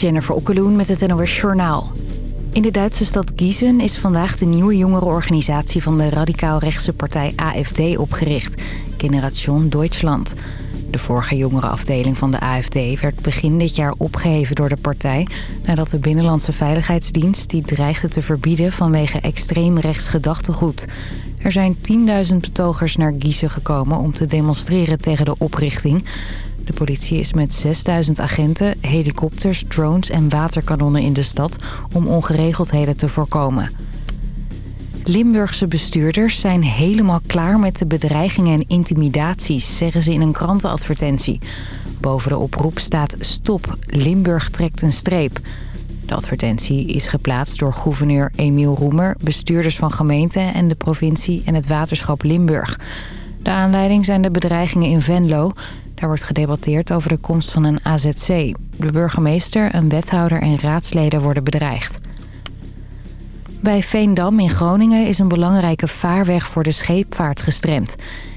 Jennifer Okkeloen met het NOS Journaal. In de Duitse stad Gießen is vandaag de nieuwe jongerenorganisatie van de radicaal-rechtse partij AFD opgericht. Generation Deutschland. De vorige jongerenafdeling van de AFD werd begin dit jaar opgeheven door de partij... nadat de Binnenlandse Veiligheidsdienst die dreigde te verbieden vanwege extreem rechts gedachtegoed. Er zijn 10.000 betogers naar Gießen gekomen om te demonstreren tegen de oprichting... De politie is met 6000 agenten, helikopters, drones en waterkanonnen in de stad... om ongeregeldheden te voorkomen. Limburgse bestuurders zijn helemaal klaar met de bedreigingen en intimidaties... zeggen ze in een krantenadvertentie. Boven de oproep staat stop, Limburg trekt een streep. De advertentie is geplaatst door gouverneur Emiel Roemer... bestuurders van gemeenten en de provincie en het waterschap Limburg... De aanleiding zijn de bedreigingen in Venlo. Daar wordt gedebatteerd over de komst van een AZC. De burgemeester, een wethouder en raadsleden worden bedreigd. Bij Veendam in Groningen is een belangrijke vaarweg voor de scheepvaart gestremd.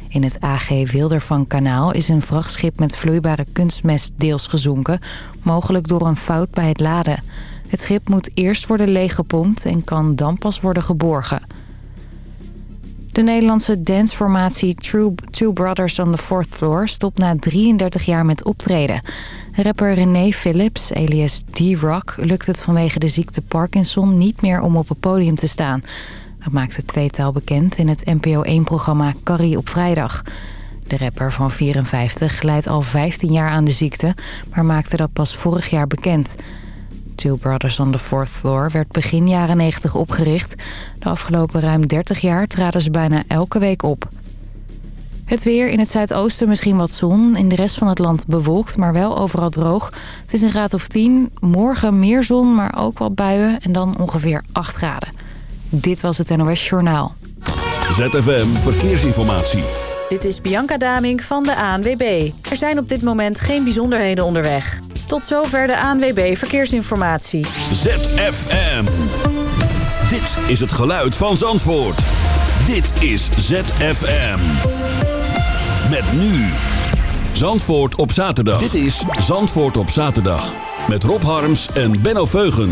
In het AG Wildervankanaal is een vrachtschip met vloeibare kunstmest deels gezonken... mogelijk door een fout bij het laden. Het schip moet eerst worden leeggepompt en kan dan pas worden geborgen... De Nederlandse danceformatie True, Two Brothers on the Fourth Floor stopt na 33 jaar met optreden. Rapper René Phillips, alias D-Rock, lukt het vanwege de ziekte Parkinson niet meer om op het podium te staan. Dat maakt het tweetal bekend in het NPO 1-programma Carrie op vrijdag. De rapper van 54 leidt al 15 jaar aan de ziekte, maar maakte dat pas vorig jaar bekend. Two Brothers on the Fourth Floor werd begin jaren 90 opgericht. De afgelopen ruim 30 jaar traden ze bijna elke week op. Het weer in het zuidoosten misschien wat zon. In de rest van het land bewolkt, maar wel overal droog. Het is een graad of 10. Morgen meer zon, maar ook wat buien. En dan ongeveer 8 graden. Dit was het NOS Journaal. ZFM Verkeersinformatie. Dit is Bianca Damink van de ANWB. Er zijn op dit moment geen bijzonderheden onderweg. Tot zover de ANWB Verkeersinformatie. ZFM. Dit is het geluid van Zandvoort. Dit is ZFM. Met nu. Zandvoort op zaterdag. Dit is Zandvoort op zaterdag. Met Rob Harms en Benno Veugen.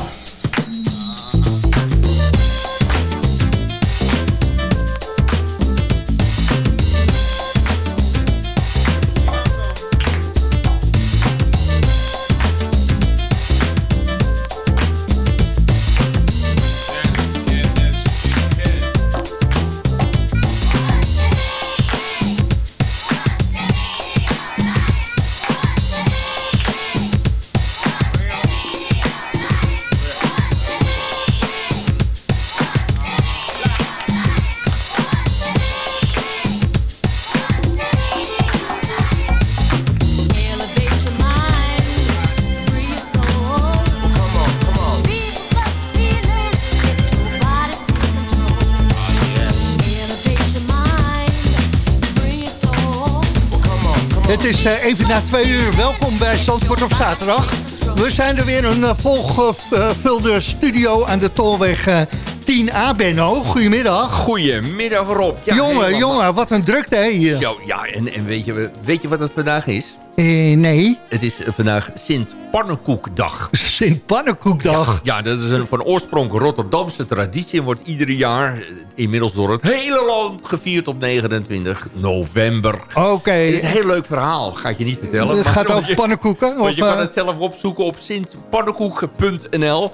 Eh, even na twee uur. Welkom bij Zandvoort op zaterdag. We zijn er weer een uh, volgevulde studio aan de Tolweg 10A, Benno. Goedemiddag. Goedemiddag, Rob. Ja, jongen, jongen, wat een drukte hier. Zo, ja, en, en weet, je, weet je wat het vandaag is? Eh, nee. Het is vandaag Sint Pannenkoekdag. Sint Pannenkoekdag? Ja, dat is een van oorsprong Rotterdamse traditie... en wordt ieder jaar eh, inmiddels door het hele land gevierd op 29 november. Oké. Is een heel leuk verhaal, ga ik je niet vertellen. Het gaat over pannenkoeken? Want je kan het zelf opzoeken op sintpannenkoek.nl.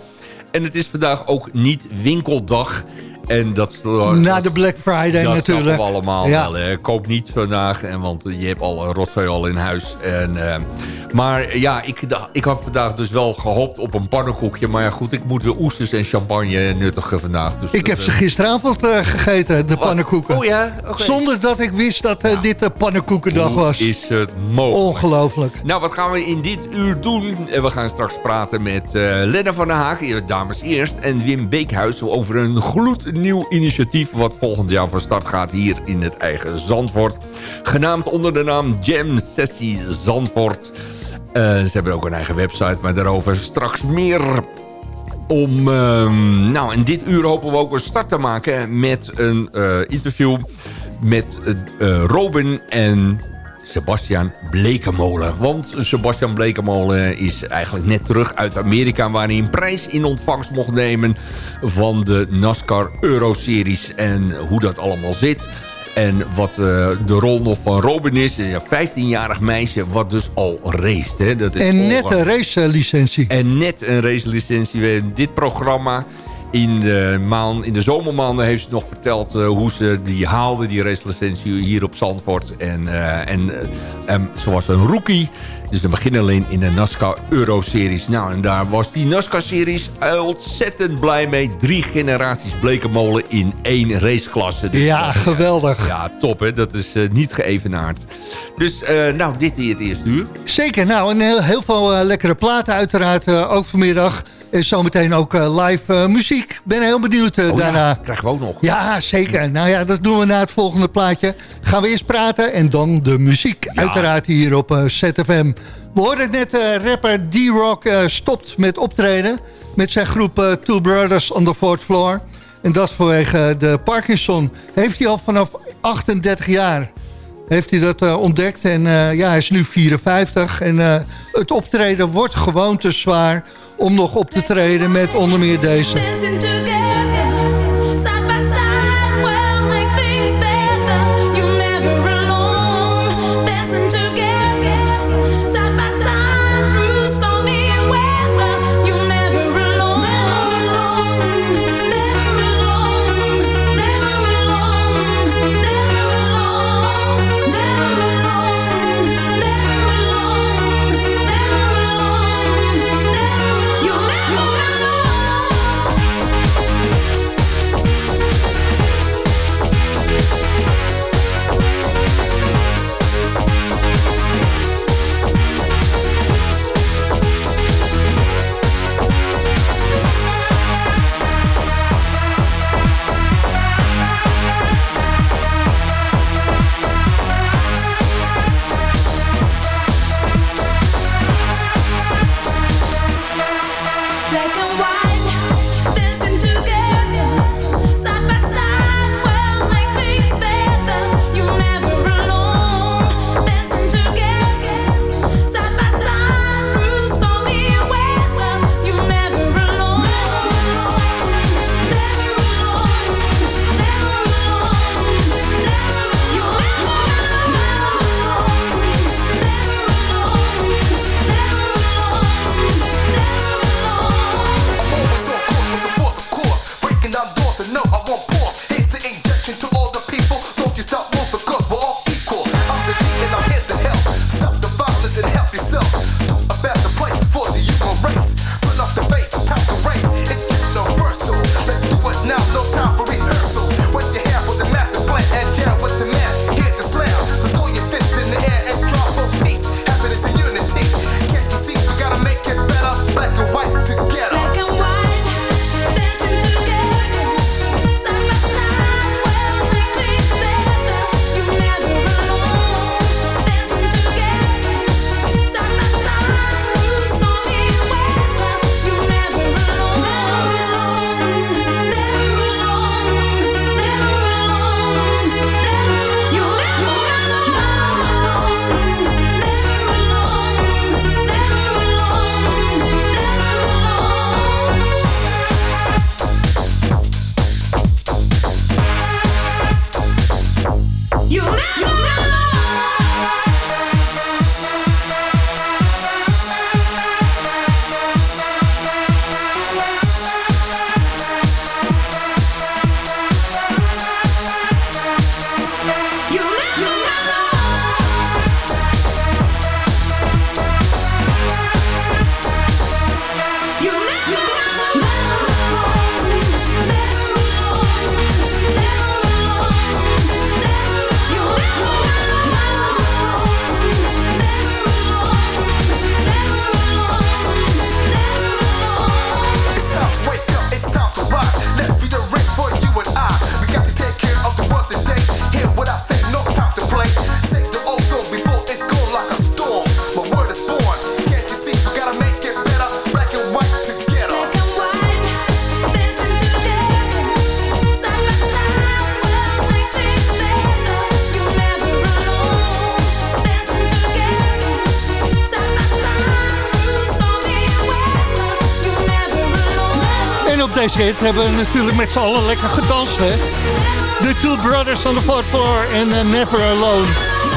En het is vandaag ook niet winkeldag. En dat, Na de Black Friday dat natuurlijk. Dat we allemaal wel. Hè. Koop niet vandaag, en, want je hebt al een rotzooi al in huis. En, uh, maar ja, ik, ik had vandaag dus wel gehoopt op een pannenkoekje. Maar ja, goed, ik moet weer oesters en champagne nuttigen vandaag. Dus ik heb ze gisteravond uh, gegeten, de pannenkoeken. Oh ja? Okay. Zonder dat ik wist dat uh, dit de pannenkoekendag was. is het mogelijk? Ongelooflijk. Nou, wat gaan we in dit uur doen? We gaan straks praten met Lenne van der Haag, dames eerst. En Wim Beekhuis over een gloed nieuw initiatief... wat volgend jaar van start gaat hier in het eigen Zandvoort. Genaamd onder de naam Jam Sessie Zandvoort. Uh, ze hebben ook een eigen website, maar daarover straks meer... Om, uh, nou, in dit uur hopen we ook een start te maken met een uh, interview met uh, Robin en Sebastian Blekemolen. Want Sebastian Blekemolen is eigenlijk net terug uit Amerika... waar hij een prijs in ontvangst mocht nemen van de NASCAR Euro-series. En hoe dat allemaal zit... En wat uh, de rol nog van Robin is, een 15-jarig meisje wat dus al race. Hè? Dat is en net een racelicentie. En net een racelicentie. Dit programma in de, maand, in de zomermaanden heeft ze nog verteld uh, hoe ze die haalde, die racelicentie hier op Zandvoort. En, uh, en, en ze was een rookie. Dus beginnen alleen in de NASCAR Euro-series. Nou, en daar was die NASCAR-series ontzettend blij mee. Drie generaties blekenmolen in één raceklasse. Dus ja, geweldig. Ja, top hè. Dat is uh, niet geëvenaard. Dus, uh, nou, dit is het eerste uur. Zeker. Nou, en heel, heel veel uh, lekkere platen uiteraard ook vanmiddag. En zometeen ook uh, live uh, muziek. Ben heel benieuwd oh, daarna. Ja, krijgen we ook nog. Ja, zeker. Nou ja, dat doen we na het volgende plaatje. Gaan we eerst praten en dan de muziek. Ja. Uiteraard hier op ZFM. We hoorden net rapper D-Rock stopt met optreden. Met zijn groep Two Brothers on the Fourth Floor. En dat vanwege de Parkinson. Heeft hij al vanaf 38 jaar heeft hij dat uh, ontdekt. En uh, ja, hij is nu 54. En uh, het optreden wordt gewoon te zwaar om nog op te treden met onder meer deze. Hit hebben we natuurlijk met z'n allen lekker gedanst, hè? The Two Brothers on the Fourth Floor en uh, Never Alone.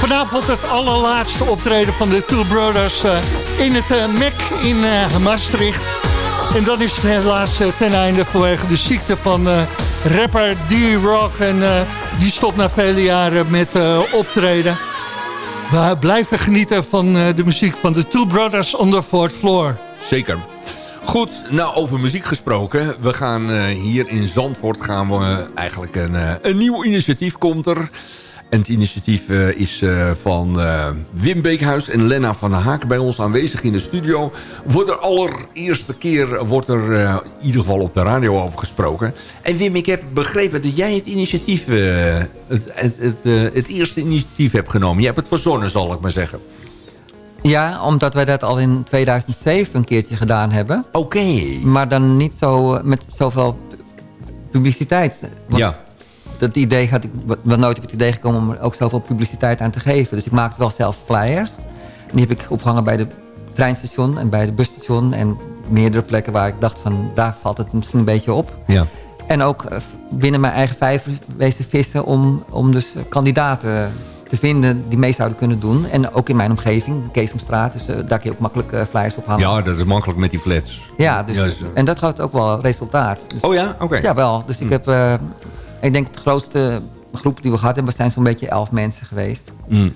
Vanavond het allerlaatste optreden van de Two Brothers uh, in het uh, MEC in Maastricht. En dan is helaas ten einde vanwege de ziekte van rapper D-Rock. En die stopt na vele jaren met optreden. We blijven genieten van de muziek van de Two Brothers on the Fourth Floor. Zeker. Goed, nou over muziek gesproken. We gaan uh, hier in Zandvoort gaan we uh, eigenlijk een, uh, een nieuw initiatief komt er. En het initiatief is van Wim Beekhuis en Lena van der Haak bij ons aanwezig in de studio. Voor de allereerste keer wordt er in ieder geval op de radio over gesproken. En Wim, ik heb begrepen dat jij het initiatief, het, het, het, het eerste initiatief hebt genomen. Je hebt het verzonnen, zal ik maar zeggen. Ja, omdat wij dat al in 2007 een keertje gedaan hebben. Oké. Maar dan niet zo eh, met zoveel publiciteit. Want ja. Dat idee had ik wel nooit op het idee gekomen om er ook zoveel publiciteit aan te geven. Dus ik maakte wel zelf flyers. Die heb ik opgehangen bij de treinstation en bij de busstation. En meerdere plekken waar ik dacht van daar valt het misschien een beetje op. Ja. En ook eh, binnen mijn eigen vijver wezen vissen om, om dus kandidaten te vinden die mee zouden kunnen doen. En ook in mijn omgeving, Keesomstraat, dus uh, daar kun je ook makkelijk uh, flyers op hangen. Ja, dat is makkelijk met die flats. Ja, dus, en dat gaat ook wel resultaat. Dus, oh ja? Oké. Ja, wel. Dus ik Mm. heb, uh, ik denk de grootste groep die we gehad hebben, zijn zo'n beetje elf mensen geweest. Mm.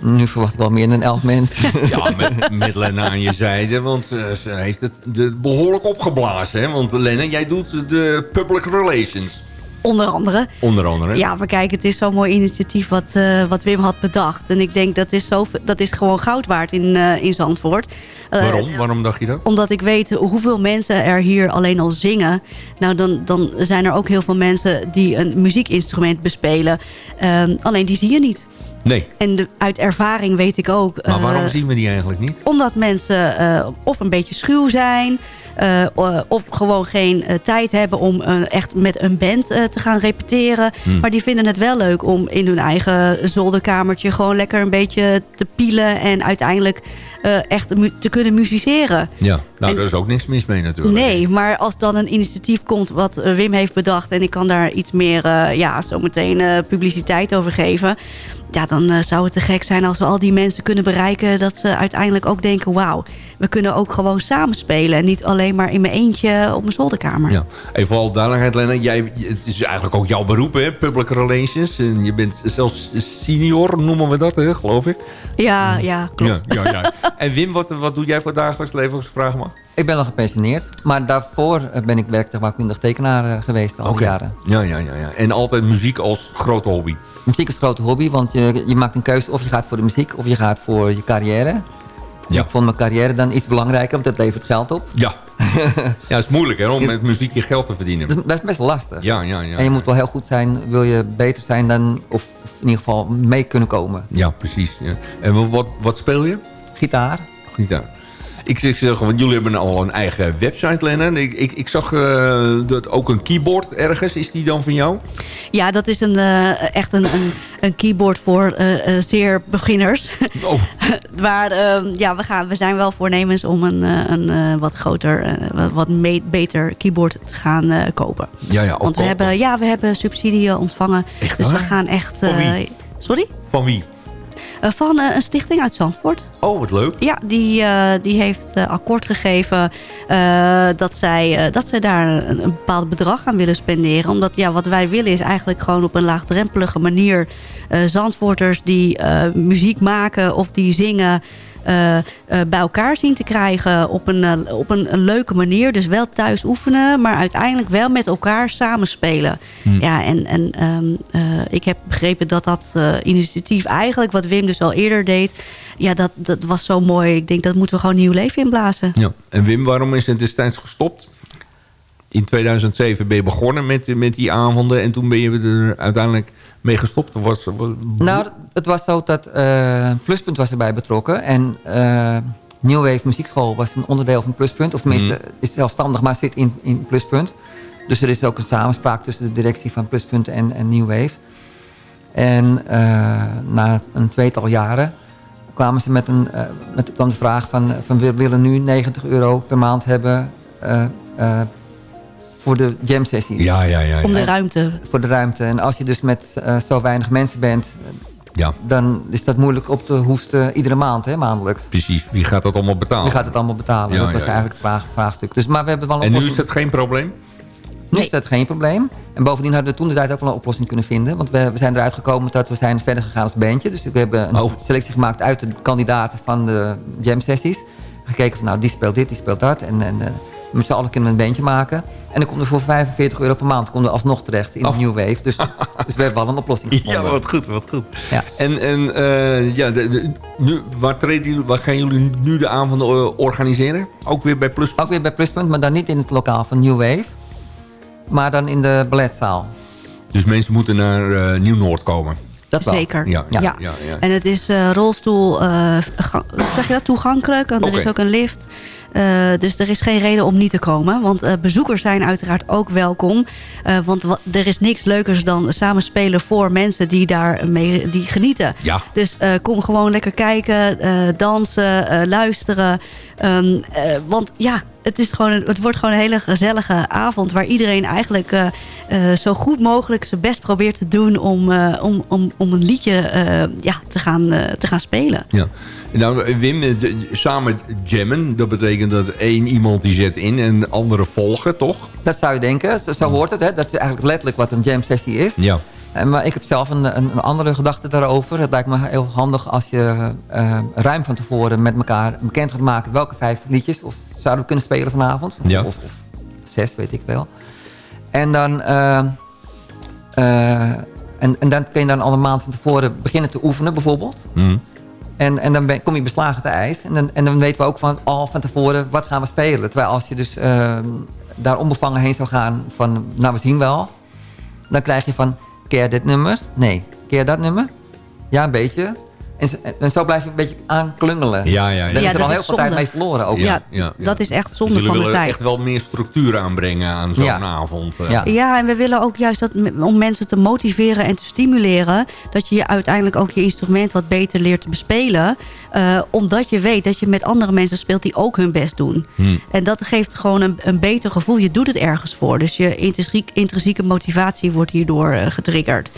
Nu verwacht ik wel meer dan elf mensen. Ja, met, met Lena aan je zijde, want uh, ze heeft het de, behoorlijk opgeblazen. Hè? Want Lena, jij doet de public relations. Onder andere. Onder andere. Ja, maar kijk, het is zo'n mooi initiatief wat, uh, wat Wim had bedacht. En ik denk dat is, zo, dat is gewoon goud waard in, uh, in Zandvoort. Uh, Waarom? Waarom dacht je dat? Omdat ik weet hoeveel mensen er hier alleen al zingen. Nou, dan, dan zijn er ook heel veel mensen die een muziekinstrument bespelen. alleen die zie je niet. Nee. En de, uit ervaring weet ik ook... Maar waarom zien we die eigenlijk niet? Omdat mensen of een beetje schuw zijn... Uh, of gewoon geen uh, tijd hebben om uh, echt met een band te gaan repeteren. Hmm. Maar die vinden het wel leuk om in hun eigen zolderkamertje... gewoon lekker een beetje te pielen en uiteindelijk echt te kunnen musiceren. Ja, nou en, daar is ook niks mis mee natuurlijk. Nee, maar als dan een initiatief komt wat Wim heeft bedacht... en ik kan daar iets meer, ja, zometeen publiciteit over geven ja, dan uh, zou het te gek zijn als we al die mensen kunnen bereiken... dat ze uiteindelijk ook denken, wauw, we kunnen ook gewoon samenspelen... en niet alleen maar in mijn eentje op mijn zolderkamer. Ja. Even vooral duidelijkheid, Lena. Jij, het is eigenlijk ook jouw beroep, hè? Public relations. En je bent zelfs senior, noemen we dat, hè, geloof ik. Ja, ja, klopt. Ja, ja, ja. En Wim, wat, wat doe jij voor het dagelijks leven, Ik ben al gepensioneerd, maar daarvoor ben ik werktuigmaakkundig tekenaar geweest al okay. jaren. Ja, ja, ja, ja. En altijd muziek als grote hobby? Muziek is een grote hobby, want je, je maakt een keuze of je gaat voor de muziek of je gaat voor je carrière. Ja. Ik vond mijn carrière dan iets belangrijker, want dat levert geld op. Ja, ja het is moeilijk hè, om met muziek je geld te verdienen. Dat is, dat is best wel lastig. Ja, ja, ja. En je moet wel heel goed zijn, wil je beter zijn dan, of, of in ieder geval mee kunnen komen. Ja, precies. Ja. En wat, wat speel je? Gitaar. Gitaar. Ik zeg, want jullie hebben al een eigen website, Lennon. Ik, ik, ik zag uh, dat ook een keyboard ergens. Is die dan van jou? Ja, dat is een, uh, echt een, een, een, keyboard voor uh, zeer beginners. Oh. maar ja, we, gaan, we zijn wel voornemens om een, een wat groter, wat beter keyboard te gaan kopen. Ja, ja, Want we hebben, ja, we hebben subsidie ontvangen. Echt, dus we gaan echt... Van wie? Sorry? Van wie? Uh, van uh, een stichting uit Zandvoort. Oh, wat leuk. Ja, die, uh, die heeft akkoord gegeven dat, zij, dat zij daar een, een, bepaald bedrag aan willen spenderen. Omdat ja, wat wij willen is eigenlijk gewoon op een laagdrempelige manier... Zandvoorters die muziek maken of die zingen... Uh, uh, bij elkaar zien te krijgen op, een, uh, op een, een, leuke manier. Dus wel thuis oefenen, maar uiteindelijk wel met elkaar samenspelen. Hmm. Ja, en, en um, ik heb begrepen dat dat initiatief eigenlijk, wat Wim dus al eerder deed... ja, dat, dat was zo mooi. Ik denk, dat moeten we gewoon nieuw leven inblazen. Ja. En Wim, waarom is het destijds gestopt? In 2007 ben je begonnen met, met die avonden en toen ben je er uiteindelijk mee gestopt? Was, was... Nou, het was zo dat uh, Pluspunt was erbij betrokken. En uh, New Wave Muziekschool was een onderdeel van Pluspunt. Of tenminste, mm. is zelfstandig, maar zit in, in Pluspunt. Dus er is ook een samenspraak tussen de directie van Pluspunt en, en New Wave. En uh, na een tweetal jaren kwamen ze met, een, met kwam de vraag van, van we willen nu 90 euro per maand hebben voor de jam sessies. Ja, ja, ja. Om ja. de ruimte. Voor de ruimte. En als je dus met eh, zo weinig mensen bent... Ja, dan is dat moeilijk op te hoesten iedere maand, hè, maandelijks. precies. Wie gaat dat allemaal betalen? Wie gaat het allemaal betalen? Ja, dat was ja, ja. eigenlijk het vraag, vraagstuk. Dus, maar we hebben wel een En nu is dat geen probleem? Nu is dat geen probleem. En bovendien hadden we toen de tijd ook wel een oplossing kunnen vinden. Want we, we zijn eruit gekomen dat we zijn verder gegaan als bandje. Dus we hebben een Oh. selectie gemaakt uit de kandidaten van de jam sessies. Gekeken van nou, die speelt dit, die speelt dat. En, en eh, met z'n allen kunnen een bandje maken. En dan komt er voor 45 euro per maand komt er alsnog terecht in Oh. de New Wave. Dus, dus we hebben al een oplossing gevonden. Ja, wat goed, wat goed. Ja. En, en eh, ja, de, de- nu, waar, treden waar gaan jullie nu de avonden eh, organiseren? Ook weer bij Plus? Ook weer bij Pluspunt, maar dan niet in het lokaal van New Wave. Maar dan in de balletzaal. Dus mensen moeten naar eh, Nieuw-Noord komen. Dat wel. Zeker. Ja, ja, Ja. ja. ja. En het is eh, rolstoel, eh, zeg je dat, toegankelijk. Want er is ook een lift. Eh, dus er is geen reden om niet te komen. Want eh, bezoekers zijn uiteraard ook welkom. Eh, want wa- er is niks leukers dan samen spelen voor mensen die daar mee die genieten. Ja. Dus kom gewoon lekker kijken, dansen, luisteren. Ehm, eh, want ja, het, is gewoon het wordt gewoon een hele gezellige avond... waar iedereen eigenlijk eh, eh, zo goed mogelijk zijn best probeert te doen... om, eh, om, om, om een liedje eh, ja, te, gaan, eh, te gaan spelen. Ja. Nou, Wim, de- samen jammen, dat betekent dat één iemand die zet in en anderen volgen, toch? Dat zou je denken. Zo, zo hoort het. Hè? Dat is eigenlijk letterlijk wat een jam sessie is. Ja. En, maar ik heb zelf een, een, een andere gedachte daarover. Het lijkt me heel handig als je ruim van tevoren met elkaar bekend gaat maken... welke vijf liedjes of zouden we kunnen spelen vanavond. Ja. Of, of zes, weet ik wel. En dan... eh, eh, en, en dan kun je dan al een maand van tevoren beginnen te oefenen bijvoorbeeld. Hm. En, en dan ben, kom je beslagen te ijs. En dan, en dan weten we ook van, al van tevoren wat gaan we spelen. Terwijl als je dus eh, daar onbevangen heen zou gaan van... nou, we zien wel. Dan krijg je van, ken jij dit nummer? Nee. Ken jij dat nummer? Ja, een beetje. En, zo- en zo blijf je een beetje aanklungelen. Ja, ja, ja. Dan Ja, is er al heel veel tijd zonde. mee verloren ook. Ja, Ja, ja, ja. dat is echt zonde Dus van jullie de willen tijd. echt wel meer structuur aanbrengen aan zo'n Ja. avond. eh. Ja. Ja, en we willen ook juist dat om mensen te motiveren en te stimuleren... dat je je uiteindelijk ook je instrument wat beter leert te bespelen. eh, omdat je weet dat je met andere mensen speelt die ook hun best doen. Hm. En dat geeft gewoon een, een beter gevoel. Je doet het ergens voor. Dus je intrinsiek, intrinsieke motivatie wordt hierdoor eh, getriggerd.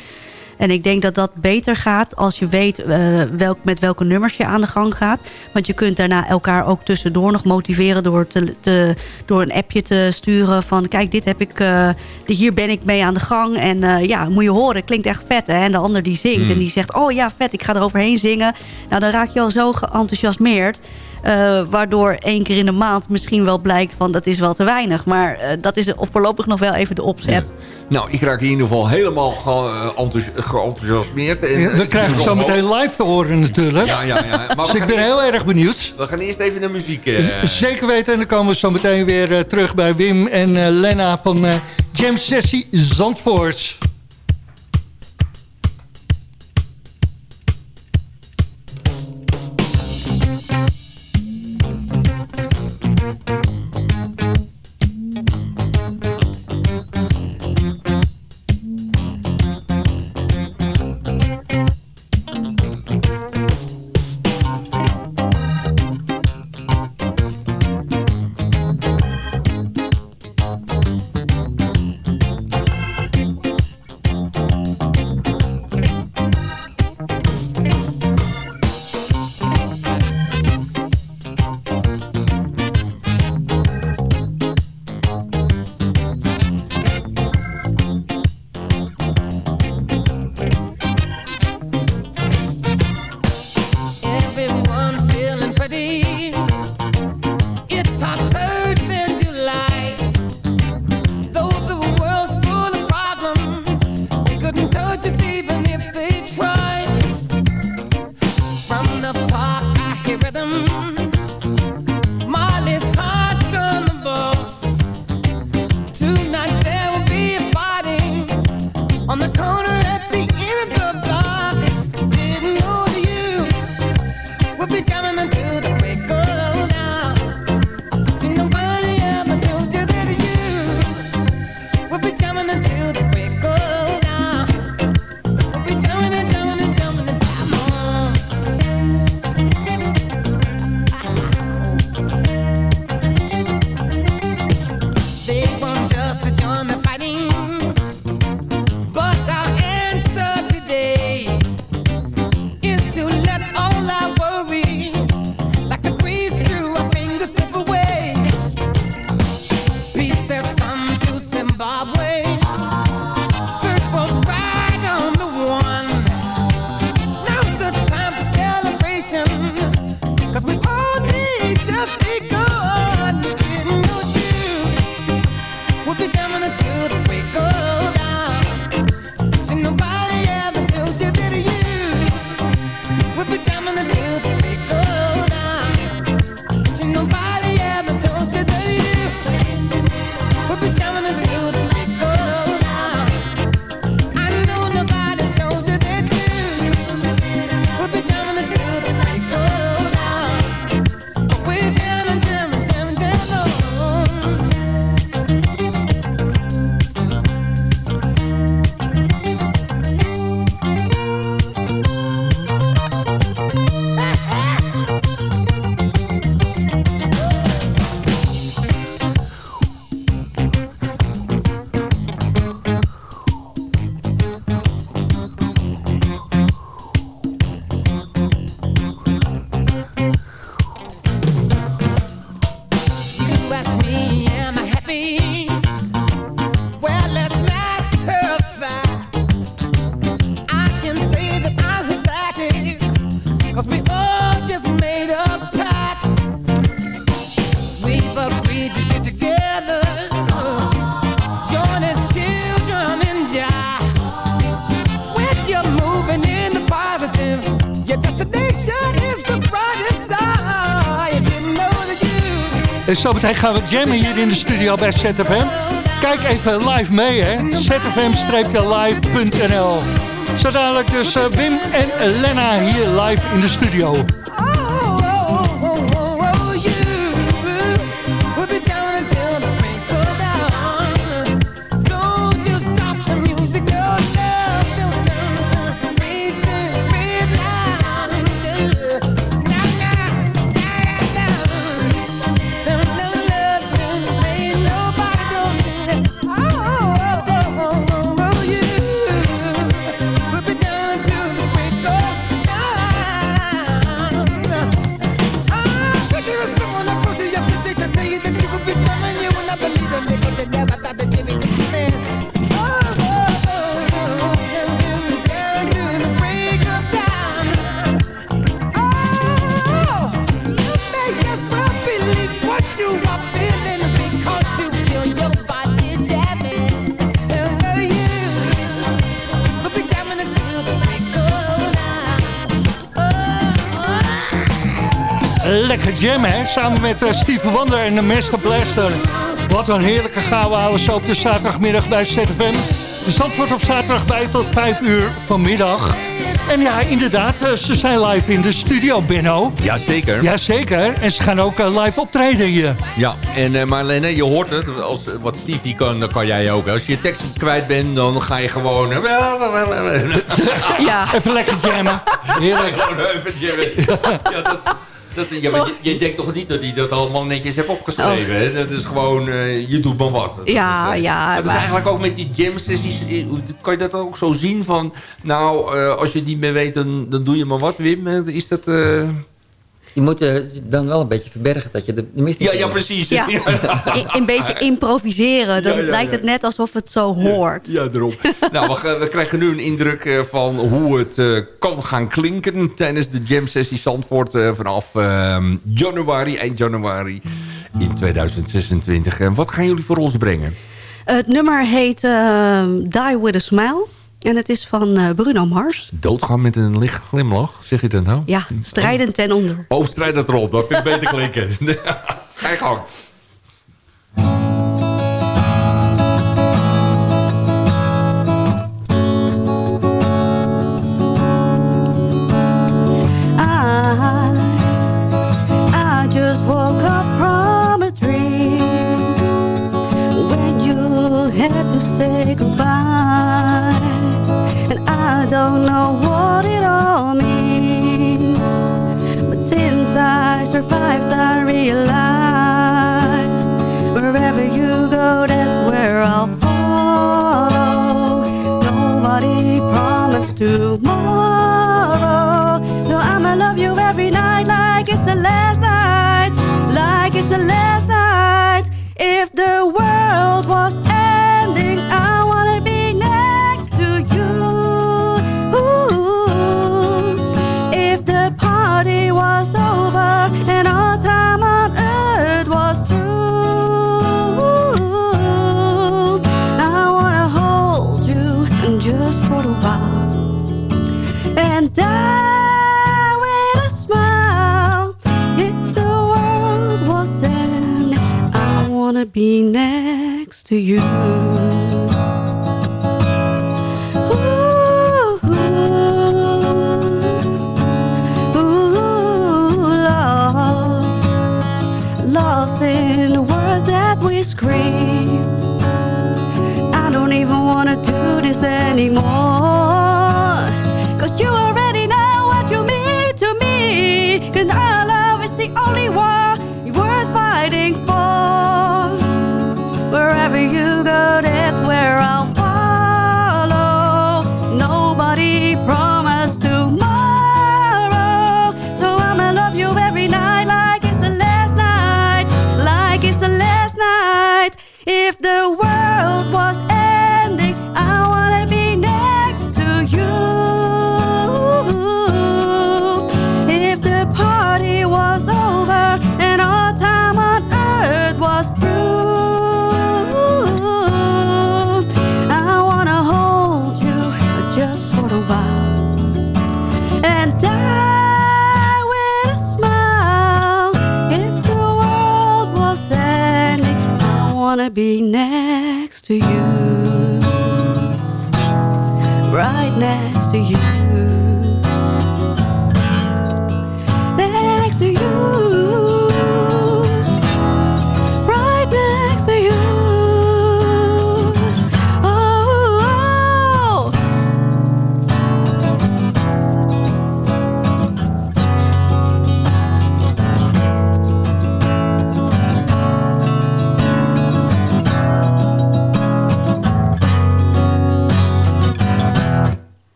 En ik denk dat dat beter gaat als je weet eh, welk, met welke nummers je aan de gang gaat. Want je kunt daarna elkaar ook tussendoor nog motiveren... door, te, te, door een appje te sturen van... kijk, dit heb ik, eh, hier ben ik mee aan de gang. En eh, ja, moet je horen, klinkt echt vet. Hè? En de ander die zingt Hmm. en die zegt... oh ja, vet, ik ga eroverheen zingen. Nou, dan raak je al zo geenthousiasmeerd... eh, waardoor één keer in de maand misschien wel blijkt van dat is wel te weinig. Maar eh, dat is voorlopig nog wel even de opzet. Ja. Nou, ik raak in ieder geval helemaal ge- eh, enthous- geenthousiasmeerd. Ja, eh, we krijgen ik zo meteen live te horen natuurlijk. Ja, ja, ja. Maar Dus we ik ben eerst, heel erg benieuwd. we gaan eerst even naar muziek. eh. Zeker weten. En dan komen we zo meteen weer terug bij Wim en eh, Lena van eh, Jam Sessie Zandvoort. Je destination is the En zo meteen gaan we jammen hier in de studio bij ZFM. Kijk even live mee, hè. zfm-live.nl Zo dadelijk dus eh, Wim en Lena hier live in de studio. Jam, hè? Samen met uh, Steven Wander en de Master Blaster. Wat een heerlijke gouden houden zo op de zaterdagmiddag bij ZFM. De stand wordt op zaterdag bij tot 5 uur vanmiddag. En ja, inderdaad, uh, ze zijn live in de studio, Benno. Jazeker. Jazeker. En ze gaan ook uh, live optreden hier. Ja, en uh, Marlene, je hoort het. Als, wat Stevie kan, dan kan jij ook. Als je je tekst kwijt bent, dan ga je gewoon... ja. Even lekker jammen. Heerlijk. Gewoon even jammen. Ja, dat... Dat, ja, maar je, je, denkt toch niet dat hij dat allemaal netjes heeft opgeschreven? Oh. Dat is gewoon, uh, je doet maar wat. Dat ja, is, uh, ja. Dat maar... is eigenlijk ook met die jam sessies. Kan je dat ook zo zien van... Nou, uh, als je het niet meer weet, dan, dan doe je maar wat, Wim. Is dat... Je moet uh, dan wel een beetje verbergen dat je de, de mist Ja, ja, precies. Ja. een beetje improviseren. Dan ja, ja, lijkt het net alsof het zo hoort. Ja, daarom. nou, we, we, krijgen nu een indruk van hoe het uh, kan gaan klinken... tijdens de jam sessie Zandvoort uh, vanaf januari, eind januari in 2026. En wat gaan jullie voor ons brengen? het nummer heet Die With A Smile. En het is van uh, Bruno Mars. Doodgaan met een licht glimlach, zeg je dat nou? Ja, strijdend ten onder. Oh, strijdend erop, dat vind ik beter klinken. Ga je gang. Don't know what it all means But since I survived I realized Wherever you go that's where I'll follow. Nobody promised tomorrow I wanna be next to you.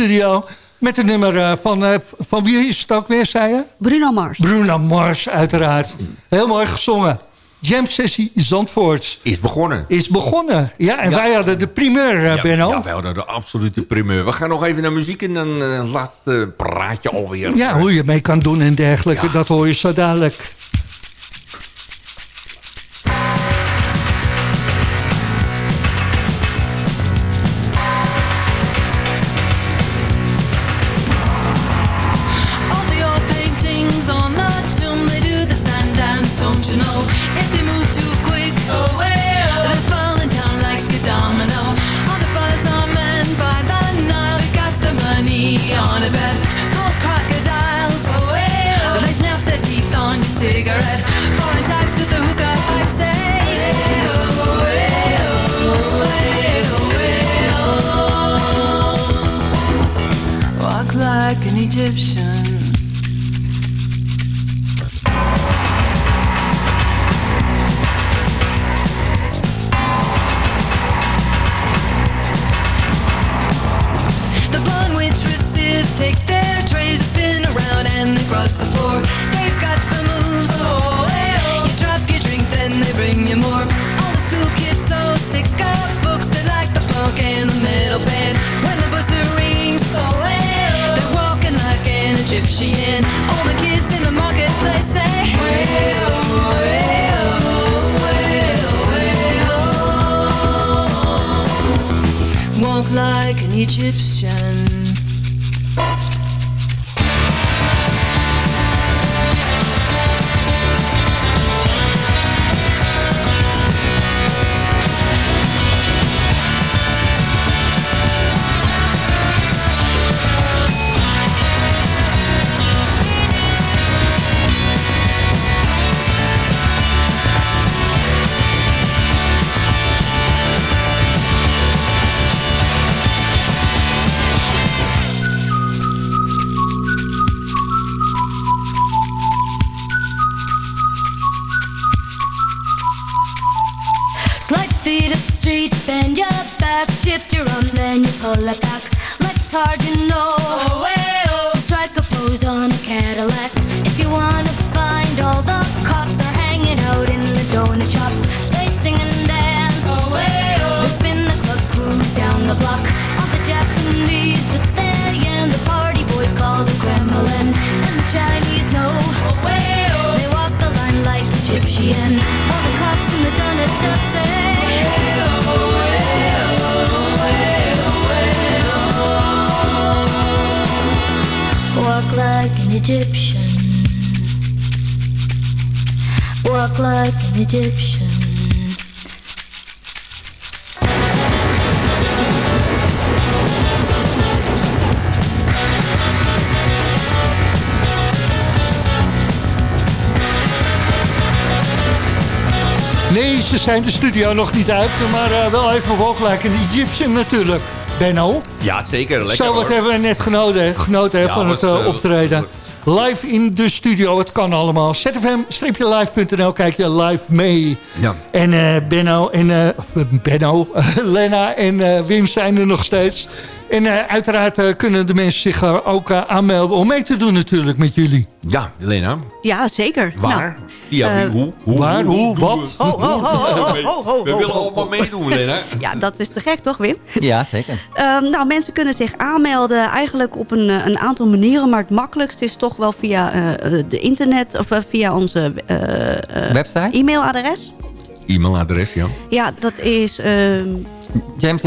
studio... Met het nummer eh, van, eh, van wie is het ook weer, zei je? Bruno Mars. Bruno Mars, uiteraard. Heel mooi gezongen. Jam Sessie Zandvoort. Is begonnen. Is begonnen. Ja, en wij hadden de primeur, eh, ja, Benno. Ja, wij hadden de absolute primeur. We gaan nog even naar muziek en dan uh, laatste praatje alweer. Ja, hoe je mee kan doen en dergelijke, dat hoor je zo dadelijk. the block the Japanese, the party boys the Kremlin. And the Chinese know, they walk the line like all the cops and the donuts say, Walk like an Egyptian. Walk like an Egyptian. Ze zijn de studio nog niet uit, maar eh, wel even volgelijk in Egyptian natuurlijk. Benno, Ja, zeker. Lekker zo wat hoor. hebben we net genoten, genoten Ja, van het eh, optreden. Live in de studio, het kan allemaal. zfm-live.nl, kijk je live mee. Ja. En eh, Benno en Benno, Lena en Wim zijn er nog steeds. En eh, uiteraard eh, kunnen de mensen zich eh, ook aanmelden om mee te doen natuurlijk met jullie. Ja, Lena. Ja, zeker. Waar? Nou, Via wie? Hoe? hoe? waar? Hoe? Wat? we- Ho, ho, ho, ho, ho, ho, ho, We ho, willen allemaal meedoen, Lena. Ja, dat is te gek toch, Wim? Ja, zeker. Ehm, nou, mensen kunnen zich aanmelden eigenlijk op een, een aantal manieren. Maar het makkelijkst is toch wel via eh, de internet of via onze eh, eh, Website? e-mailadres. E-mailadres, ja. Ja, dat is ehm James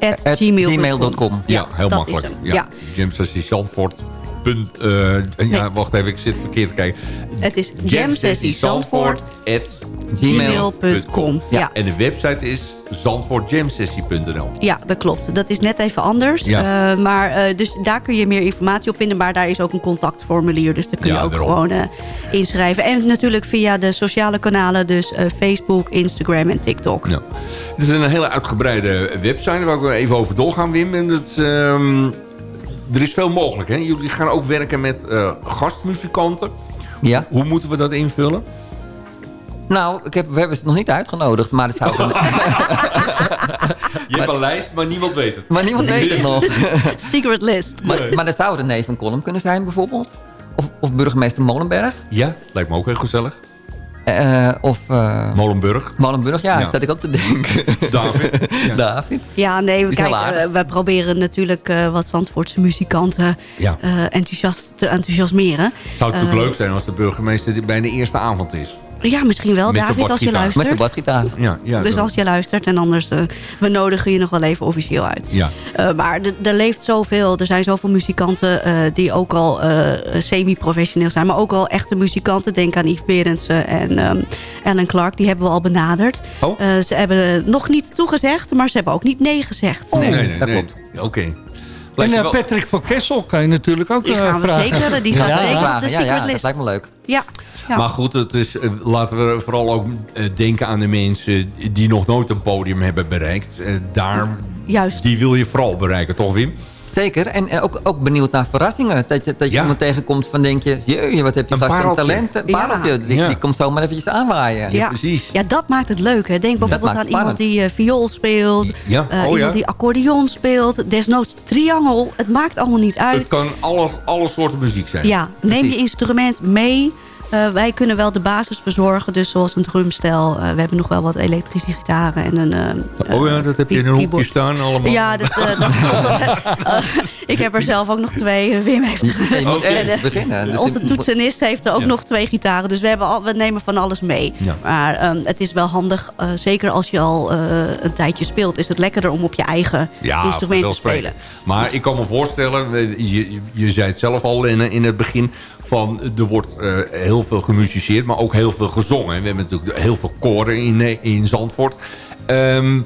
At gmail.com. Ja, heel dat makkelijk. Ja. ja. James Sessie Zandvoort. Punt, eh, ja, wacht even, ik zit verkeerd te kijken. Het is Jamsessiezandvoort jamsessiezandvoort at gmail.com. Ja. Ja. En de website is zandvoortjamsessie.nl. Ja, dat klopt. Dat is net even anders. Ja. Eh, maar, eh, dus daar kun je meer informatie op vinden. Maar daar is ook een contactformulier. Dus daar kun je Ja, ook daarom. gewoon eh, inschrijven. En natuurlijk via de sociale kanalen. Dus eh, Facebook, Instagram en TikTok. Ja. Het is een hele uitgebreide website. Ik wel even over doorgaan, Wim. En dat is, ehm, er is veel mogelijk. Hè? Jullie gaan ook werken met eh, gastmuzikanten. Ja. Hoe moeten we dat invullen? Nou, ik heb, we hebben ze nog niet uitgenodigd, maar, het zou een, Je hebt een lijst, maar niemand weet het. maar niemand weet het nog. Secret list. Maar, maar er zou een neef van Column kunnen zijn bijvoorbeeld. Of, of burgemeester Molenberg. Ja, lijkt me ook heel gezellig. Eh, of eh, Molenburg, Molenburg, ja, Ja. dat zat ik ook te denken. David. Ja. David. Ja, nee, kijken, aardig. eh, we proberen natuurlijk eh, wat Zandvoortse muzikanten Ja. eh, enthousiast te enthousiasmeren. Het zou natuurlijk Eh, leuk zijn als de burgemeester bij de eerste avond is. Ja, misschien wel, Met David, als je luistert. Met de basgitaar. Ja, ja, dus als je luistert en anders, eh, we nodigen je nog wel even officieel uit. ja. Eh, maar er leeft zoveel. Er zijn zoveel muzikanten eh, die ook al eh, semi-professioneel zijn. Maar ook al echte muzikanten. Denk aan Yves Berendsen en ehm Alan Clark. Die hebben we al benaderd. Oh. Eh, ze hebben nog niet toegezegd, maar ze hebben ook niet nee gezegd. Nee, nee, nee. dat nee. klopt. Oké. En wel- Patrick van Kessel kan je natuurlijk ook Die eh, gaan we vragen. zeker. Die gaat Ja. zeker op de Vragen. Ja, secret ja, dat lijkt me leuk. Ja. ja. Maar goed, het is, eh, laten we vooral ook denken aan de mensen die nog nooit een podium hebben bereikt. Daar, Juist. Die wil je vooral bereiken, toch Wim? Zeker. En, ook, ook benieuwd naar verrassingen. Dat je, dat je Ja. iemand tegenkomt van denk je... Jee, wat heb je vast een talent. Een pareltje. Die, Ja. die komt zomaar eventjes aanwaaien. Ja. precies. Ja, dat maakt het leuk. Hè. Denk bijvoorbeeld aan iemand die eh, viool speelt. Ja. eh, Oh, iemand ja. die accordeon speelt. Desnoods triangel. Het maakt allemaal niet uit. Het kan alle, alle soorten muziek zijn. Ja, neem je instrument mee. Eh, wij kunnen wel de basis verzorgen. Dus zoals een drumstel. Eh, we hebben nog wel wat elektrische gitaren. En een, eh, Oh ja, dat heb je in een hoekje staan allemaal. Ja, dat, dat ik heb er zelf ook nog twee. Wim heeft je moet ergens eh, beginnen. Dus Onze je- toetsenist heeft er ook Ja. nog twee gitaren. Dus we, hebben al, we nemen van alles mee. Ja. Maar ehm, het is wel handig. eh, zeker als je al eh, een tijdje speelt. Is het lekkerder om op je eigen Ja, instrument te spelen. Maar ik kan me voorstellen, we- je, je zei het zelf al in, in het begin... van er wordt eh, heel veel gemusiceerd, maar ook heel veel gezongen. We hebben natuurlijk heel veel koren in, eh, in Zandvoort. Ehm,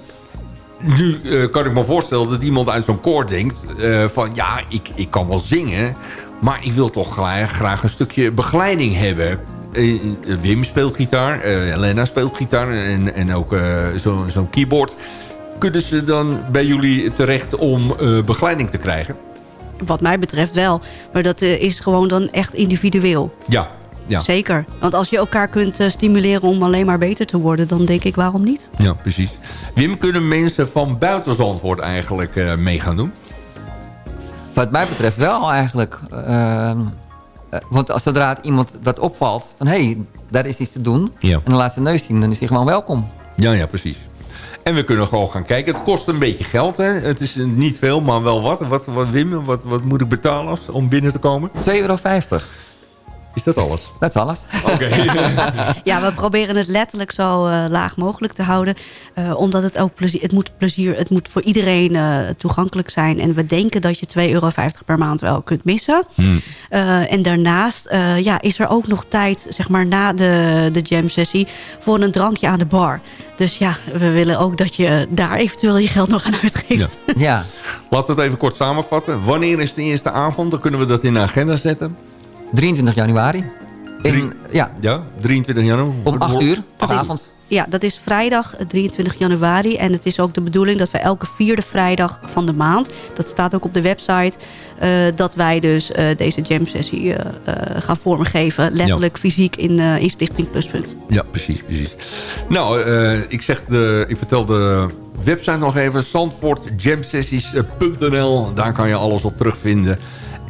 nu eh, kan ik me voorstellen dat iemand uit zo'n koor denkt... van ja, ik, ik kan wel zingen... maar ik wil toch graag, graag een stukje begeleiding hebben... Wim speelt gitaar, eh Lena speelt gitaar en, en ook eh, zo- zo'n keyboard. Kunnen ze dan bij jullie terecht om begeleiding te krijgen? Wat mij betreft wel. Maar dat eh, is gewoon dan echt individueel. Ja, ja, Zeker. Want als je elkaar kunt eh, stimuleren om alleen maar beter te worden... dan denk ik waarom niet? ja precies. Wim, kunnen mensen van buiten Zandvoort eigenlijk eh, mee gaan doen? Wat mij betreft wel eigenlijk. Ehm, eh, want als zodra het iemand dat opvalt... van hé, hey, daar is iets te doen... Ja. en dan laat zijn neus zien, dan is hij gewoon welkom. Ja, ja, precies. En we kunnen gewoon gaan kijken. Het kost een beetje geld, hè? Het is niet veel, maar wel wat. Wat, wat, wat moet ik betalen als- om binnen te komen? 2,50 euro. Is dat alles? Dat is alles. Oké. Ja, we proberen het letterlijk zo eh, laag mogelijk te houden. eh, omdat het ook plezier, het moet plezier, het moet voor iedereen eh, toegankelijk zijn. En we denken dat je 2,50 euro per maand wel kunt missen. Eh, en daarnaast eh, ja, is er ook nog tijd, zeg maar na de, de jam sessie, voor een drankje aan de bar. Dus ja, we willen ook dat je daar eventueel je geld nog aan uitgeeft. Ja. ja. Laten we het even kort samenvatten. Wanneer is de eerste avond? Dan kunnen we dat in de agenda zetten. 23 januari. In, ja, Ja, 23 januari. om 8 uur Dat is- avonds. Ja, dat is vrijdag eh, 23 januari. En het is ook de bedoeling dat wij elke vierde vrijdag van de maand... dat staat ook op de website... eh, dat wij dus eh, deze jam sessie eh, eh, gaan vormgeven. Letterlijk fysiek in, eh, in Stichting Pluspunt. Ja, precies, precies. Nou, eh, ik, zeg de, ik vertel de website nog even. Zandvoortjamsessies.nl Daar kan je alles op terugvinden.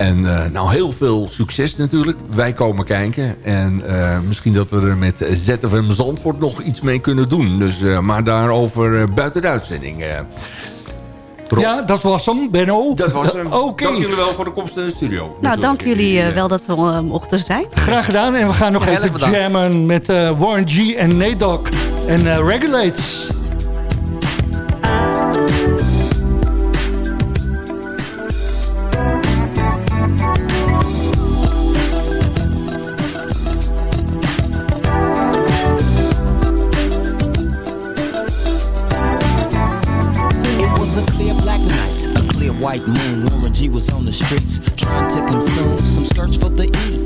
En eh, nou, heel veel succes natuurlijk. Wij komen kijken. En eh, misschien dat we er met ZFM Zandvoort nog iets mee kunnen doen. Dus, eh, maar daarover buiten de uitzending. eh. Rob, Ja, dat was hem, Benno. Dat was hem. Dank jullie wel voor de komst in de studio. Nou, Natuurlijk. dank jullie wel dat we eh, mochten zijn. Graag gedaan. En we gaan nog Ja, even jammen met eh, Warren G en Nate Dogg. En eh, Regulate. White moon. Warren G was on the streets trying to consume some skirts for the E,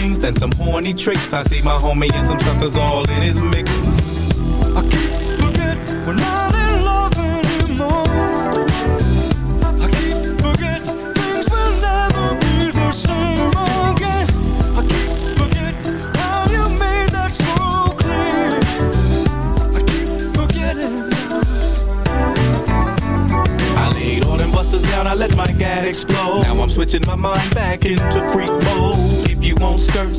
things than some horny tricks. I see my homie and some suckers all in his mix. I keep we're not in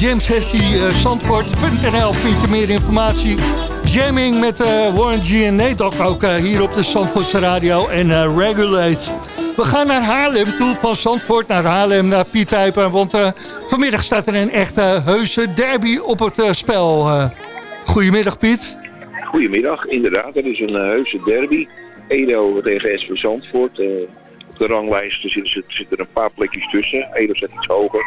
Jamsessie uh, Zandvoort.nl vind je meer informatie. Jamming met eh, Warren G en Nate Dogg ook eh, hier op de Zandvoortse radio en eh, Regulate. We gaan naar Haarlem toe, van Zandvoort naar Haarlem, naar Piet Pijper. Want eh, vanmiddag staat er een echte heuse derby op het eh, spel. Eh, goedemiddag Piet. Goedemiddag, inderdaad. Het is een heuse derby. Edo tegen SV Zandvoort. Op de ranglijst zitten, zitten er een paar plekjes tussen. Edo staat iets hoger.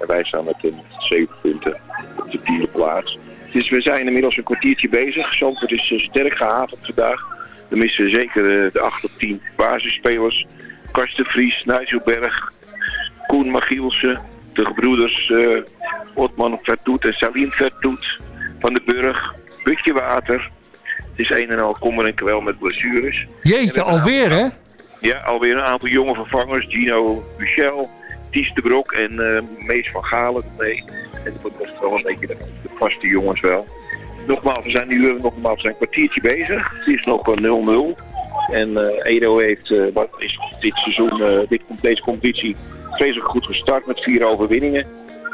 En wij staan met, uh, zeven punten op de tiende plaats. Dus we zijn inmiddels een kwartiertje bezig. Zandvoort is uh, sterk gehavend vandaag. We missen zeker de 8 tot 10 basisspelers. Karsten Vries, Nigel Berg, Koen Magielsen, de gebroeders eh Otman Vertoet en Saline Vertoet van de Burg. Butje water. Het is een en al kommer en kwel met blessures. Jeetje, alweer hè? Ja, alweer een aantal jonge vervangers. Gino Michel, Ties de Brok en eh, Mees van Galen. Nee, en dat was wel een beetje de, vaste jongens wel. Nogmaals, we zijn nu eh, nogmaals een kwartiertje bezig. Het is nog eh, 0-0. En eh, Edo heeft wat is dit seizoen, dit, deze competitie, vreselijk goed gestart met vier overwinningen.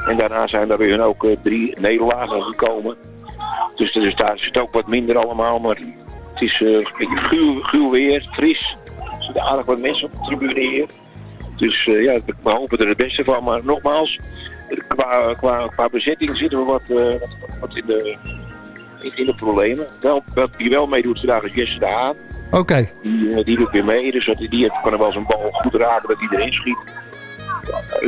En daarna zijn er weer ook drie nederlagen gekomen. Dus, dus daar zit ook wat minder allemaal. Maar het is eh, een beetje guur, guur weer, fris. Er zitten aardig wat mensen op de tribune hier. Dus eh, ja, we hopen er het beste van. Maar nogmaals, qua, qua, qua bezetting zitten we wat, eh, wat, in, de, in, de problemen. Wel, wat die wel meedoet vandaag is Jesse de Haan. Oké. Die, eh, die doet weer mee, dus dat, die kan er wel zijn bal goed raken dat hij erin schiet.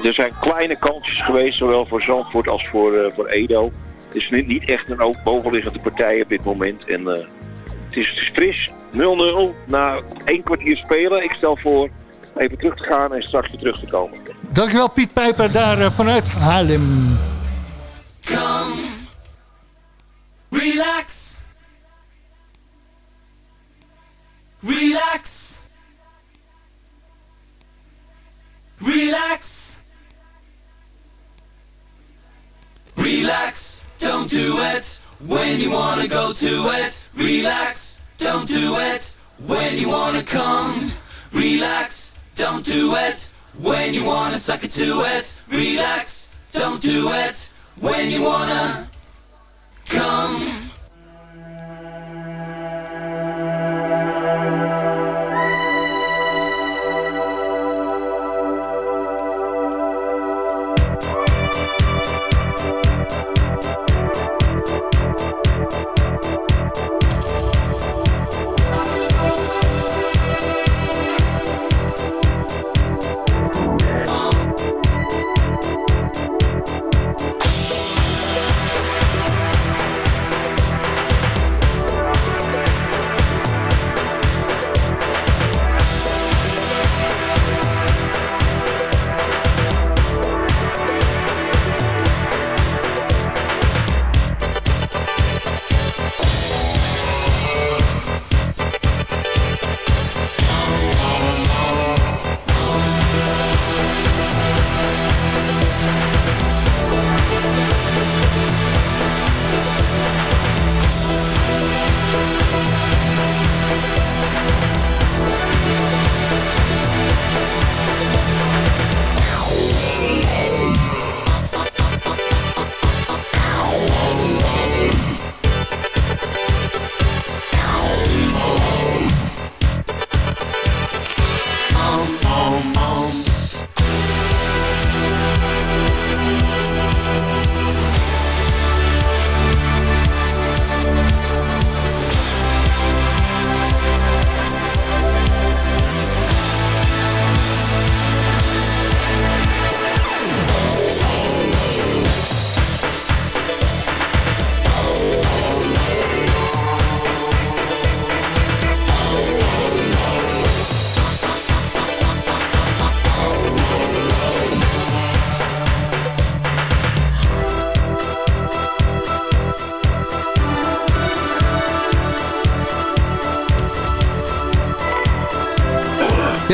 Er zijn kleine kansjes geweest, zowel voor Zandvoort als voor, voor Edo. Het is niet, niet echt een ook bovenliggende partij op dit moment. En het, is, het is fris, 0-0 na één kwartier spelen. Ik stel voor even terug te gaan en straks weer terug te komen. Dankjewel Piet Pijper daar eh, vanuit Haarlem. Come, relax, relax, relax, relax. Don't do it when you wanna go to it. Relax, don't do it when you wanna come. Relax, don't do it when you wanna suck it to it. Relax, don't do it when you wanna come.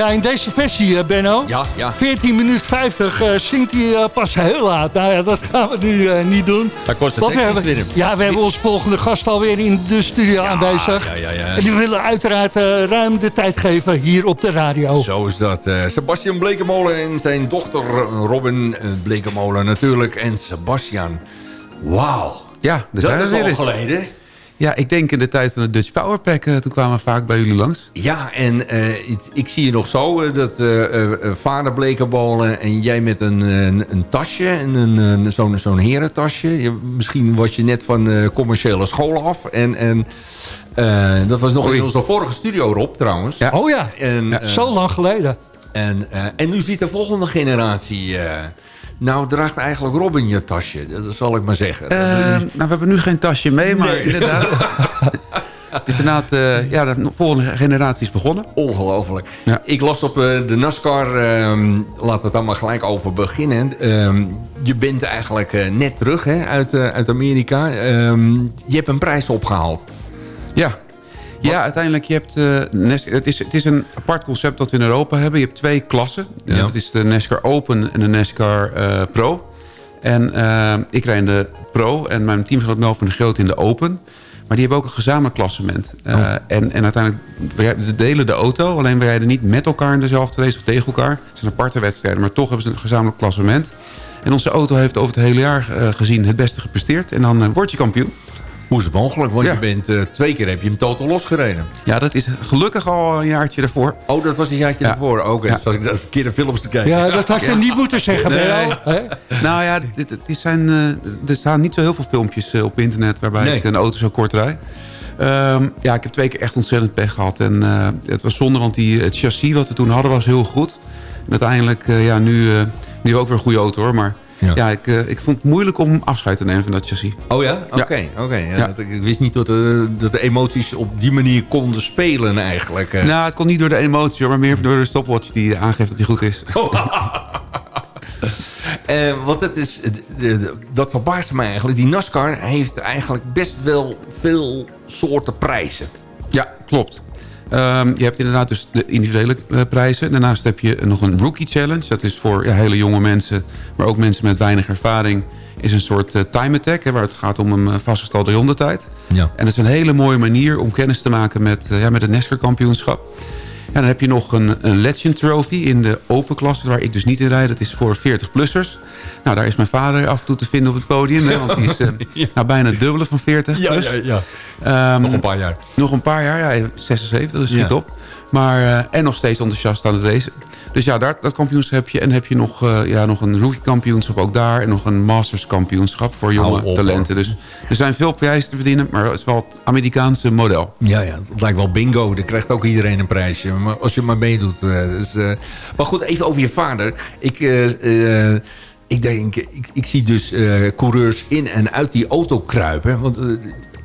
Ja, in deze versie, eh, Benno. Ja, ja. 14 minuten 50 eh, zingt hij eh, pas heel laat. Nou ja, dat gaan we nu eh, niet doen. Dat kost het we hebben. Ja, we hebben onze volgende gast alweer in de studio aanwezig. ja, ja, ja. En die willen uiteraard eh, ruim de tijd geven hier op de radio. Zo is dat. Eh, Sebastian Blekemolen en zijn dochter Robin Blekemolen natuurlijk. En Sebastian. Wauw. Ja, Dat is al geleden. Ja, ik denk in de tijd van de Dutch Power Pack. eh, toen kwamen we vaak bij jullie langs. Ja, en eh, ik, ik zie je nog zo eh, dat eh, eh, eh, vader Blekenbolen en jij met een, een, een tasje, en een, een, zo'n zo'n herentasje. Je, misschien was je net van eh, commerciële school af. En, en eh, dat was nog Oei. in onze vorige studio, Rob, trouwens. Ja. Oh ja, En, eh, zo lang geleden. En, eh, en nu ziet de volgende generatie... nou, draagt eigenlijk Robin je tasje. Dat zal ik maar zeggen. Eh, nou, we hebben nu geen tasje mee, maar Nee. inderdaad. Het is inderdaad, eh, ja, de volgende generatie is begonnen. Ongelooflijk. Ik las op eh, de NASCAR, ehm, laten we het dan maar gelijk over beginnen. Ehm, je bent eigenlijk net terug hè, uit, uit Amerika. Ehm, je hebt een prijs opgehaald. Ja. Ja, uiteindelijk, je hebt, eh, het, is, het is een apart concept dat we in Europa hebben. Je hebt twee klassen. Eh, Ja. Dat is de NASCAR Open en de NASCAR eh, Pro. En ik rijd in de Pro en mijn teamgenoot Mel van de Groot in de Open. Maar die hebben ook een gezamenlijk klassement. Eh, en, en uiteindelijk, we delen de auto. Alleen we rijden niet met elkaar in dezelfde race of tegen elkaar. Het zijn aparte wedstrijden, maar toch hebben ze een gezamenlijk klassement. En onze auto heeft over het hele jaar gezien het beste gepresteerd. En dan word je kampioen. Hoe is het mogelijk? Want je bent eh, twee keer heb je hem totaal losgereden. Ja, dat is gelukkig al een jaartje daarvoor. Oh, dat was een jaartje Ja. daarvoor. Oké, Ja. dan zat ik naar verkeerde films te kijken. Ja, dat had je niet moeten zeggen, Nee. Hè? Nou ja, dit, zijn, eh, er staan niet zo heel veel filmpjes eh, op internet... waarbij Nee. ik een auto zo kort rijd. Ehm, ja, ik heb twee keer echt ontzettend pech gehad. En eh, het was zonde, want die, het chassis wat we toen hadden was heel goed. En uiteindelijk, eh, ja, nu, eh, nu hebben we ook weer een goede auto hoor. Maar ja, ik, eh, ik vond het moeilijk om afscheid te nemen van dat chassis. Oh ja? Oké. oké. Ja, dat- Ik wist niet dat, de dat de emoties op die manier konden spelen eigenlijk. eh. Nou, het komt niet door de emotie, maar meer door de stopwatch die aangeeft dat hij goed is. Eh, want het is, dat verbaast me eigenlijk. Die NASCAR heeft eigenlijk best wel veel soorten prijzen. Ja, klopt. Ehm, je hebt inderdaad dus de individuele eh, prijzen. Daarnaast heb je nog een Rookie Challenge. Dat is voor ja, hele jonge mensen, maar ook mensen met weinig ervaring. Is een soort eh, time attack, hè, waar het gaat om een eh, vastgestelde rondetijd. Ja. En dat is een hele mooie manier om kennis te maken met, ja, met het NASCAR kampioenschap. Ja, dan heb je nog een, een Legend Trophy in de open klasse, waar ik dus niet in rijd. Dat is voor 40-plussers. Nou, daar is mijn vader af en toe te vinden op het podium. Hè, want die is eh, nou, bijna het dubbele van 40 Ja, plus. ja, ja. Ehm, Nog een paar jaar. Nog een paar jaar, ja, hij is 76, dus schiet Ja. op. Maar, eh, en nog steeds enthousiast aan het racen. Dus ja, daar, dat kampioenschap heb je. En heb je nog, eh, ja, nog een rookie kampioenschap ook daar. En nog een masters kampioenschap voor jonge op, talenten. Dus er zijn veel prijzen te verdienen. Maar het is wel het Amerikaanse model. Ja, ja, het lijkt wel bingo. Dan krijgt ook iedereen een prijsje. Maar als je maar meedoet. eh, dus. Maar goed, even over je vader. Ik, ik denk, ik, ik zie dus coureurs in en uit die auto kruipen. Want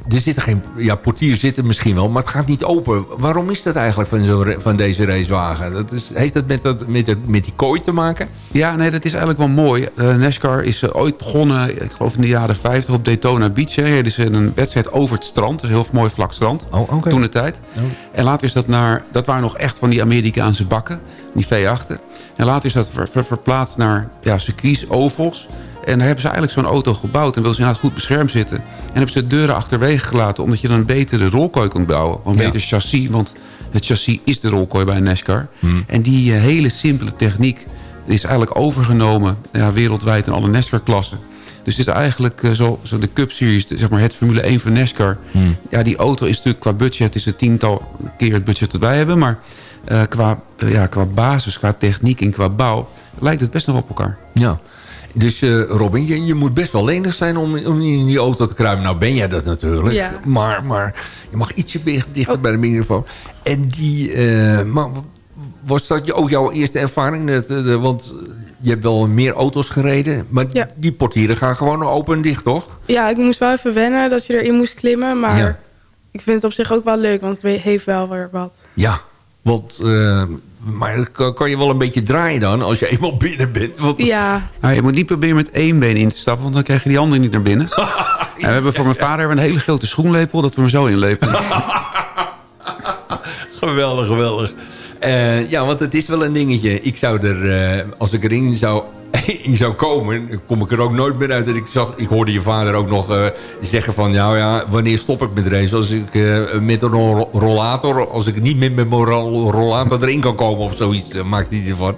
er zitten geen... Ja, portier zitten misschien wel, maar het gaat niet open. Waarom is dat eigenlijk van, zo, van deze racewagen? Dat is, heeft dat met, dat met, het- met die kooi te maken? Ja, nee, dat is eigenlijk wel mooi. Eh, NASCAR is eh, ooit begonnen, ik geloof in de jaren 50, op Daytona Beach. Hè. Is een wedstrijd over het strand. Dus een heel mooi vlak strand. Oh. Toen de tijd. En later is dat naar, dat waren nog echt van die Amerikaanse bakken, die V8'en. En later is dat ver- ver- verplaatst naar ja, circuits, ovals. En daar hebben ze eigenlijk zo'n auto gebouwd. En wilden ze inderdaad goed beschermd zitten. En hebben ze de deuren achterwege gelaten. Omdat je dan een betere rolkooi kunt bouwen. Een Ja. beter chassis. Want het chassis is de rolkooi bij een NASCAR. Hmm. En die eh, hele simpele techniek is eigenlijk overgenomen ja, wereldwijd in alle NASCAR-klassen. Dus het is eigenlijk eh, zo, zo de Cup Series, zeg maar het Formule 1 van NASCAR. Hmm. Ja, die auto is natuurlijk qua budget is het tiental keer het budget dat wij hebben. Maar eh, qua, ja, qua basis, qua techniek en qua bouw lijkt het best nog op elkaar. Ja. Dus eh, Robin, je, je moet best wel lenig zijn om, om in die auto te kruipen. Nou ben jij dat natuurlijk. Ja. Maar, maar je mag ietsje dichter bij de microfoon. En die... eh, maar was dat ook jouw eerste ervaring? Dat, eh, want je hebt wel meer auto's gereden. Maar Ja. die portieren gaan gewoon open en dicht, toch? Ja, ik moest wel even wennen dat je erin moest klimmen. Maar Ja. ik vind het op zich ook wel leuk, want het heeft wel weer wat. Ja. Want... maar kan, kan je wel een beetje draaien dan als je eenmaal binnen bent? Want, Ja, Nou, je moet niet proberen met één been in te stappen, want dan krijg je die andere niet naar binnen. En we hebben voor mijn vader een hele grote schoenlepel, dat we hem zo inlepen. Geweldig, geweldig. Eh, ja, want het is wel een dingetje. Ik zou er, eh, als ik erin zou, in zou komen, kom ik er ook nooit meer uit. En ik, zag, ik hoorde je vader ook nog eh, zeggen van, nou ja, wanneer stop ik met race? Als ik eh, met een ro- rollator, als ik niet meer met mijn ro- rollator erin kan komen of zoiets, eh, maakt hij ervan.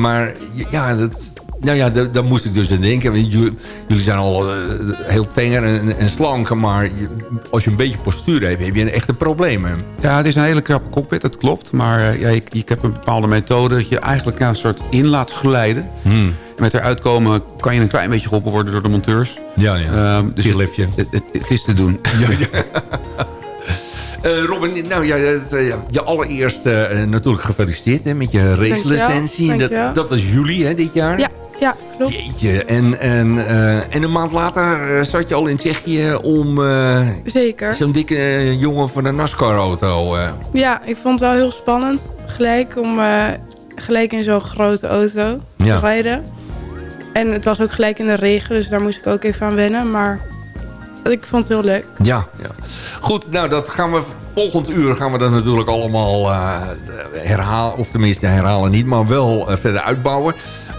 Maar ja, dat, nou ja, daar, moest ik dus aan denken. Want Jullie, jullie zijn al eh, heel tenger en, en slank, maar je- als je een beetje postuur hebt, heb je een echte probleem. hè? Ja, het is een hele krappe cockpit, dat klopt. Maar eh, ja, ik, ik heb een bepaalde methode dat je eigenlijk ja, een soort in laat glijden. Hmm. En met eruit komen kan je een klein beetje geholpen worden door de monteurs. Ja, ja. Ehm, dus het, het, het, het is te doen. Eh, Robin, nou ja, je allereerst eh, natuurlijk gefeliciteerd hè, met je racelicentie. Dat, dat was juli hè, dit jaar. Ja, Ja, klopt. Jeetje, en, en, eh, en een maand later eh, zat je al in Tsjechië om eh, Zeker. zo'n dikke jongen van een NASCAR-auto. Ja, ik vond het wel heel spannend. Gelijk om gelijk in zo'n grote auto Ja. te rijden. En het was ook gelijk in de regen, dus daar moest ik ook even aan wennen. Maar ik vond het heel leuk. Ja, ja. Goed, nou dat gaan we volgend uur gaan we dat natuurlijk allemaal herhalen. Of tenminste herhalen niet, maar wel verder uitbouwen.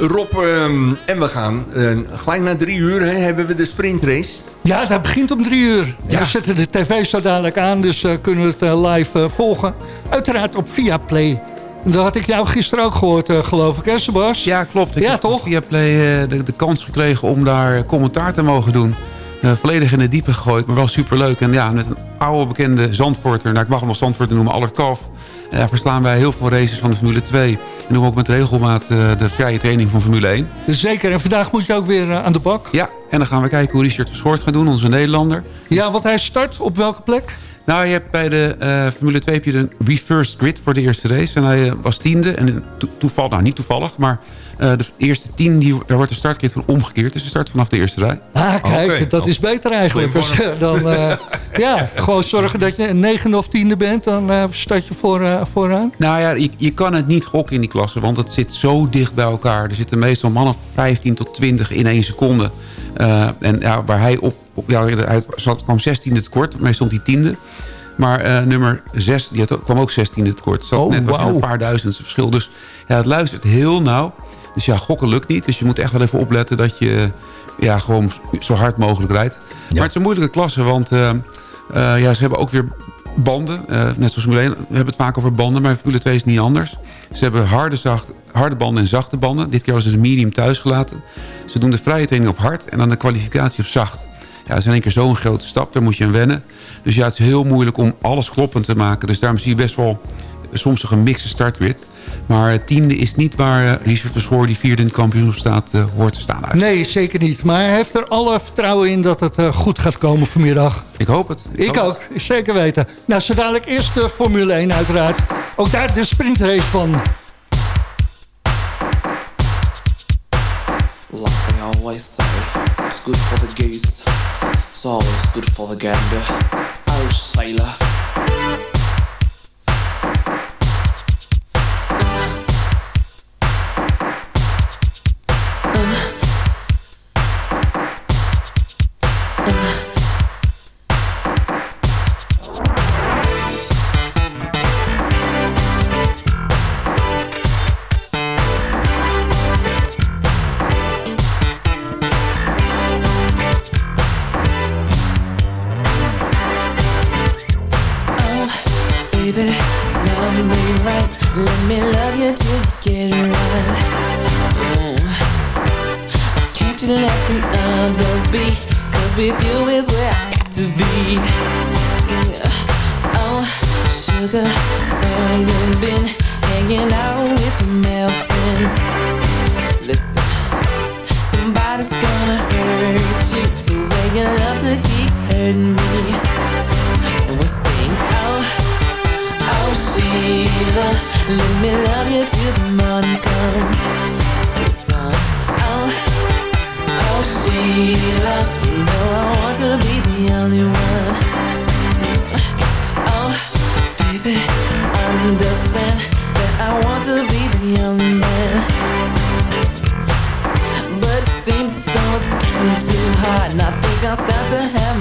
Rob, ehm, en we gaan eh, gelijk na drie uur hè, hebben we de sprintrace. Ja, dat begint om drie uur. En we zetten de tv zo dadelijk aan, dus eh, kunnen we het eh, live volgen. Uiteraard op Viaplay. En dat had ik jou gisteren ook gehoord, eh, geloof ik, hè Sebas? Ja, klopt. Ik Ja, heb toch? via Play eh, de, de kans gekregen om daar commentaar te mogen doen. Volledig in de diepe gegooid, maar wel superleuk. En ja, met een oude bekende Zandvoorter, nou, ik mag hem wel Zandvoorter noemen, Albert Kalf. Ja, verslaan wij heel veel races van de Formule 2. En doen we ook met regelmaat eh, de vrije training van Formule 1. Zeker, en vandaag moet je ook weer eh, aan de bak. Ja, en dan gaan we kijken hoe Richard Verschoort gaat doen, onze Nederlander. Ja, want hij start op welke plek? Nou, je hebt bij de eh, Formule 2 heb je de reverse grid voor de eerste race. En hij was tiende. En to toeval, nou niet toevallig, maar eh, de eerste tien, die, daar wordt de startgrid van omgekeerd. Dus je start vanaf de eerste rij. Ah, kijk, dat is beter eigenlijk. Dan, eh, ja, gewoon zorgen dat je een negende of tiende bent, dan eh start je voor, eh, vooraan. Nou ja, je, je kan het niet gokken in die klasse, want het zit zo dicht bij elkaar. Er zitten meestal mannen 15 tot 20 in één seconde. Eh, en ja, waar hij op, op ja, hij zat, kwam 16e tekort, meestal die tiende. Maar eh, nummer 6 die had, kwam ook 16e tekort. Het zat Oh, net wat wauw. een paar duizend verschil. Dus ja, het luistert heel nauw. Dus ja, gokken lukt niet. Dus je moet echt wel even opletten dat je ja, gewoon zo hard mogelijk rijdt. Maar het is een moeilijke klasse, want eh, eh, ja, ze hebben ook weer banden. eh, net zoals Formule 1, we hebben het vaak over banden, maar Formule 2 is niet anders. Ze hebben harde, zacht, harde banden en zachte banden. Dit keer hebben ze de medium thuis gelaten. Ze doen de vrije training op hard en dan de kwalificatie op zacht. Ja, dat is in één keer zo'n grote stap, daar moet je aan wennen. Dus ja, het is heel moeilijk om alles kloppend te maken. Dus daarom zie je best wel soms een mixte startgrid. Maar tiende is niet waar eh, Richard Verschoor, die vierde in het kampioenschap staat, eh, hoort te staan. Uit. Nee, zeker niet. Maar hij heeft er alle vertrouwen in dat het eh, goed gaat komen vanmiddag. Ik hoop het. Ik, hoop ook, zeker weten. Nou, zo dadelijk eerst de Formule 1 uiteraard. Ook daar de sprintrace van. Like always say, it's good for the goose, it's always good for the gander. Oh, sailor. And I think I'll start to have